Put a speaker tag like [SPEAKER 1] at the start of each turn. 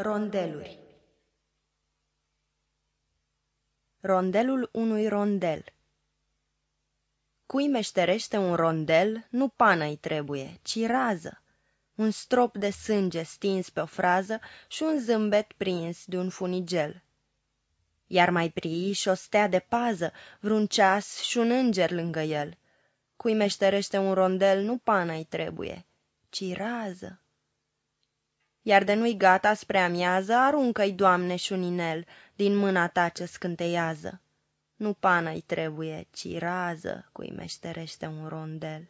[SPEAKER 1] Rondeluri Rondelul unui rondel Cui meșterește un rondel, nu pană-i trebuie, ci rază, un strop de sânge stins pe o frază și un zâmbet prins de un funigel. Iar mai prii și o stea de pază, vreun ceas și un înger lângă el. Cui meșterește un rondel, nu pană-i trebuie, ci rază iar de nu-i gata spre amiază, aruncă-i, Doamne, și un inel din mâna ta ce scânteiază. Nu pană-i trebuie, ci rază cui meșterește un rondel.